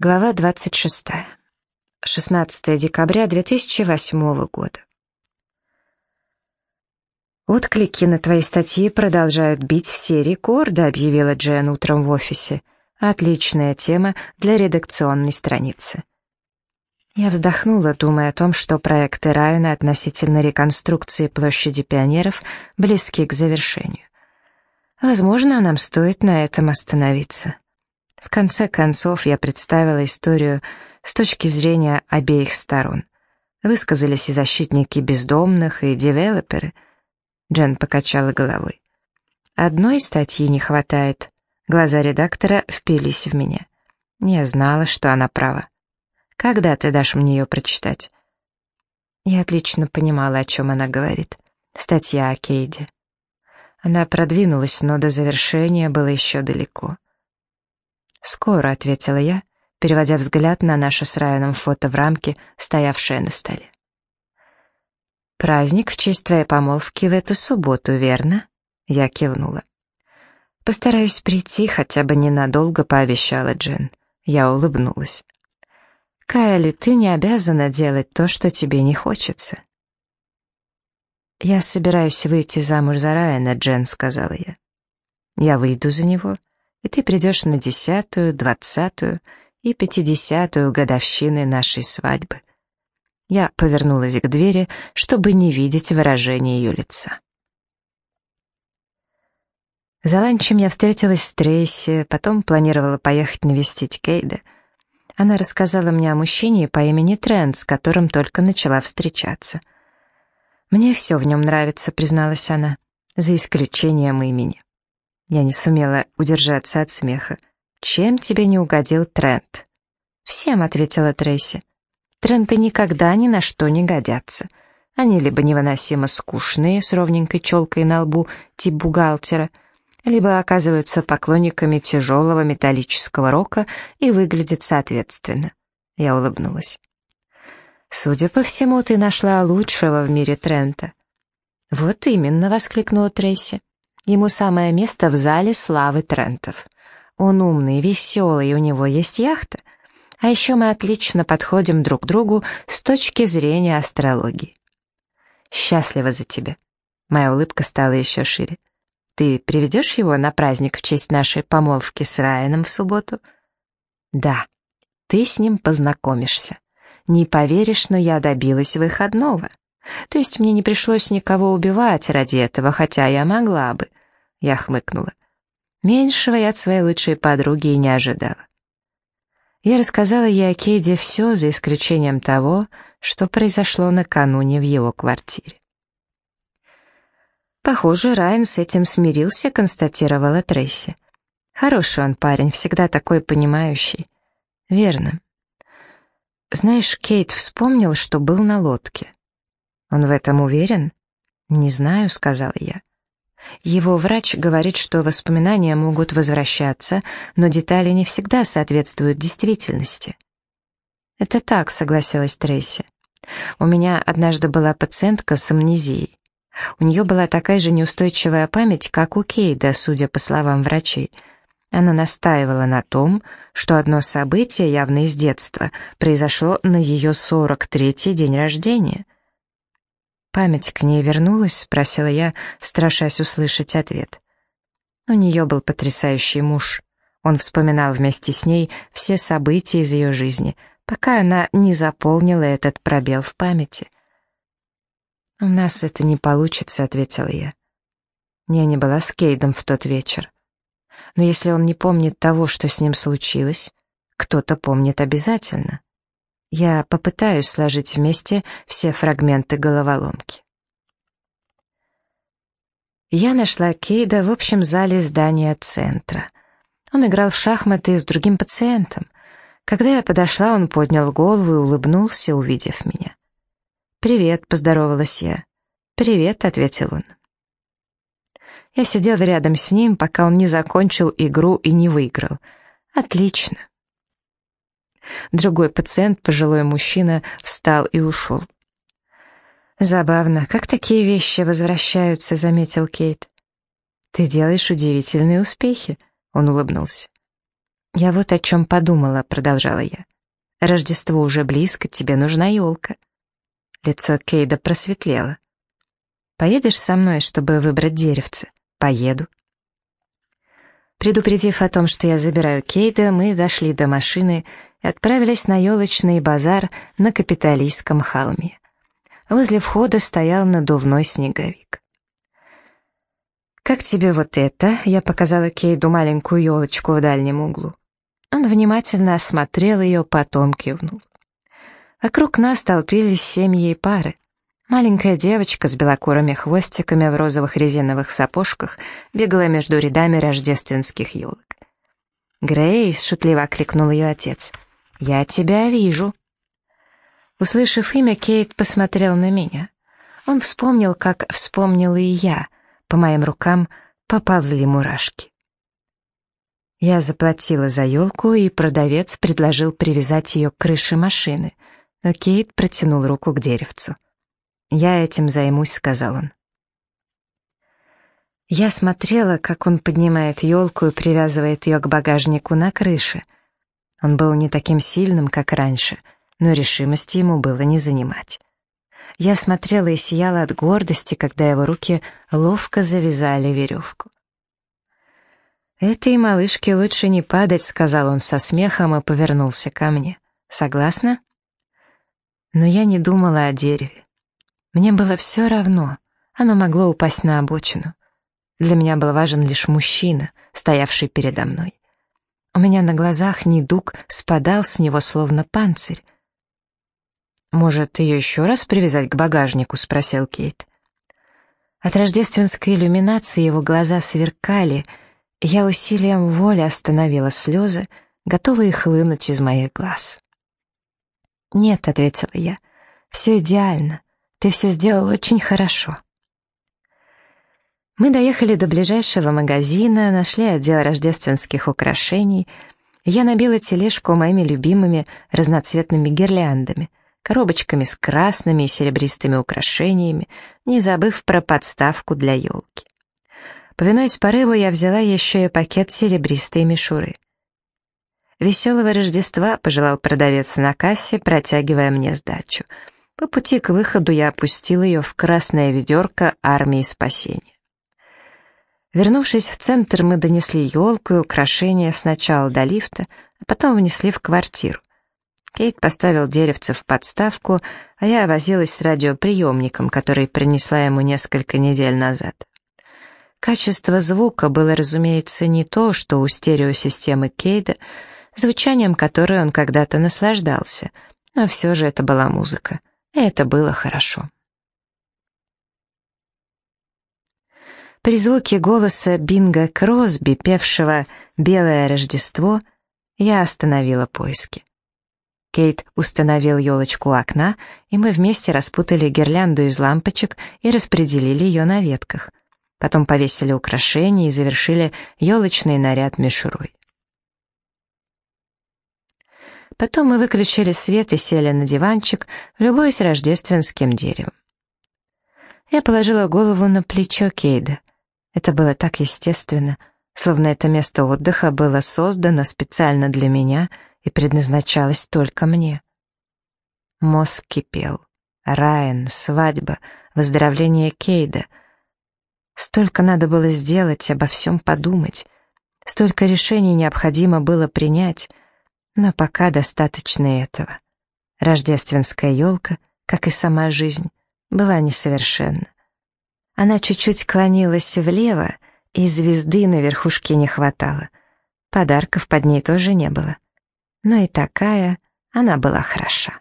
Глава 26. 16 декабря 2008 года. «Отклики на твои статьи продолжают бить все рекорды», — объявила Джен утром в офисе. «Отличная тема для редакционной страницы». Я вздохнула, думая о том, что проекты Райана относительно реконструкции площади пионеров близки к завершению. Возможно, нам стоит на этом остановиться. В конце концов, я представила историю с точки зрения обеих сторон. Высказались и защитники бездомных, и девелоперы. Джен покачала головой. Одной статьи не хватает. Глаза редактора впились в меня. Я знала, что она права. Когда ты дашь мне ее прочитать? Я отлично понимала, о чем она говорит. Статья о Кейде. Она продвинулась, но до завершения было еще далеко. «Скоро», — ответила я, переводя взгляд на наше с Райаном фото в рамке, стоявшее на столе. «Праздник в честь твоей помолвки в эту субботу, верно?» Я кивнула. «Постараюсь прийти хотя бы ненадолго», — пообещала Джен. Я улыбнулась. «Кайли, ты не обязана делать то, что тебе не хочется». «Я собираюсь выйти замуж за Райана, Джен», — сказала я. «Я выйду за него, и ты придешь на десятую, двадцатую и пятидесятую годовщины нашей свадьбы. Я повернулась к двери, чтобы не видеть выражения ее лица. За ланчем я встретилась с Трейси, потом планировала поехать навестить Кейда. Она рассказала мне о мужчине по имени Трент, с которым только начала встречаться. «Мне все в нем нравится», — призналась она, — «за исключением имени». Я не сумела удержаться от смеха. «Чем тебе не угодил Трент?» «Всем», — ответила Трейси. «Тренты никогда ни на что не годятся. Они либо невыносимо скучные, с ровненькой челкой на лбу, тип бухгалтера, либо оказываются поклонниками тяжелого металлического рока и выглядят соответственно». Я улыбнулась. «Судя по всему, ты нашла лучшего в мире Трента». «Вот именно», — воскликнула Трейси. Ему самое место в зале славы Трентов. Он умный, веселый, у него есть яхта. А еще мы отлично подходим друг к другу с точки зрения астрологии. Счастлива за тебя. Моя улыбка стала еще шире. Ты приведешь его на праздник в честь нашей помолвки с Райаном в субботу? Да. Ты с ним познакомишься. Не поверишь, но я добилась выходного. То есть мне не пришлось никого убивать ради этого, хотя я могла бы. Я хмыкнула. Меньшего я от своей лучшей подруги не ожидала. Я рассказала ей о Кейде все, за исключением того, что произошло накануне в его квартире. «Похоже, Райан с этим смирился», — констатировала Трейси. «Хороший он парень, всегда такой понимающий». «Верно». «Знаешь, Кейт вспомнил, что был на лодке». «Он в этом уверен?» «Не знаю», — сказала я. Его врач говорит, что воспоминания могут возвращаться, но детали не всегда соответствуют действительности. «Это так», — согласилась Трейси. «У меня однажды была пациентка с амнезией. У нее была такая же неустойчивая память, как у Кейда, судя по словам врачей. Она настаивала на том, что одно событие, явно из детства, произошло на ее 43-й день рождения — «Память к ней вернулась?» — спросила я, страшась услышать ответ. У нее был потрясающий муж. Он вспоминал вместе с ней все события из ее жизни, пока она не заполнила этот пробел в памяти. «У нас это не получится», — ответила я. Я не была с Кейдом в тот вечер. Но если он не помнит того, что с ним случилось, кто-то помнит обязательно. Я попытаюсь сложить вместе все фрагменты головоломки. Я нашла Кейда в общем зале здания центра. Он играл в шахматы с другим пациентом. Когда я подошла, он поднял голову и улыбнулся, увидев меня. «Привет», — поздоровалась я. «Привет», — ответил он. Я сидела рядом с ним, пока он не закончил игру и не выиграл. «Отлично». Другой пациент, пожилой мужчина, встал и ушел. «Забавно, как такие вещи возвращаются», — заметил Кейт. «Ты делаешь удивительные успехи», — он улыбнулся. «Я вот о чем подумала», — продолжала я. «Рождество уже близко, тебе нужна елка». Лицо Кейда просветлело. «Поедешь со мной, чтобы выбрать деревце?» «Поеду». Предупредив о том, что я забираю Кейда, мы дошли до машины и отправились на елочный базар на Капитолийском холме. Возле входа стоял надувной снеговик. «Как тебе вот это?» — я показала Кейду маленькую елочку в дальнем углу. Он внимательно осмотрел ее, потом кивнул. Вокруг нас толпились семьи и пары. Маленькая девочка с белокурыми хвостиками в розовых резиновых сапожках бегала между рядами рождественских елок. «Грейс!» — шутливо окликнул ее отец. «Я тебя вижу!» Услышав имя, Кейт посмотрел на меня. Он вспомнил, как вспомнила и я. По моим рукам поползли мурашки. Я заплатила за елку, и продавец предложил привязать ее к крыше машины, но Кейт протянул руку к деревцу. «Я этим займусь», — сказал он. Я смотрела, как он поднимает елку и привязывает ее к багажнику на крыше. Он был не таким сильным, как раньше, но решимости ему было не занимать. Я смотрела и сияла от гордости, когда его руки ловко завязали веревку. «Этой малышке лучше не падать», — сказал он со смехом и повернулся ко мне. «Согласна?» Но я не думала о дереве. Мне было все равно, оно могло упасть на обочину. Для меня был важен лишь мужчина, стоявший передо мной. У меня на глазах недуг спадал с него, словно панцирь. «Может, ее еще раз привязать к багажнику?» — спросил Кейт. От рождественской иллюминации его глаза сверкали, я усилием воли остановила слезы, готовые хлынуть из моих глаз. «Нет», — ответила я, — «все идеально. Ты все сделал очень хорошо». Мы доехали до ближайшего магазина, нашли отдел рождественских украшений. Я набила тележку моими любимыми разноцветными гирляндами, коробочками с красными и серебристыми украшениями, не забыв про подставку для елки. Повинуясь порыву, я взяла еще и пакет серебристой мишуры. «Веселого Рождества!» — пожелал продавец на кассе, протягивая мне сдачу — по пути к выходу я опустил ее в красное ведерко армии спасения. Вернувшись в центр, мы донесли елку и украшения сначала до лифта, а потом внесли в квартиру. Кейт поставил деревце в подставку, а я возилась с радиоприемником, который принесла ему несколько недель назад. Качество звука было, разумеется, не то, что у стереосистемы Кейда, звучанием которой он когда-то наслаждался, но все же это была музыка. Это было хорошо. При звуке голоса Бинга Кросби, певшего «Белое Рождество», я остановила поиски. Кейт установил елочку у окна, и мы вместе распутали гирлянду из лампочек и распределили ее на ветках. Потом повесили украшения и завершили елочный наряд мишурой. Потом мы выключили свет и сели на диванчик, любуясь рождественским деревом. Я положила голову на плечо Кейда. Это было так естественно, словно это место отдыха было создано специально для меня и предназначалось только мне. Мозг кипел. Райан, свадьба, выздоровление Кейда. Столько надо было сделать, обо всем подумать. Столько решений необходимо было принять — но пока достаточно этого. Рождественская елка, как и сама жизнь, была несовершенна. Она чуть-чуть клонилась влево, и звезды на верхушке не хватало. Подарков под ней тоже не было. Но и такая она была хороша.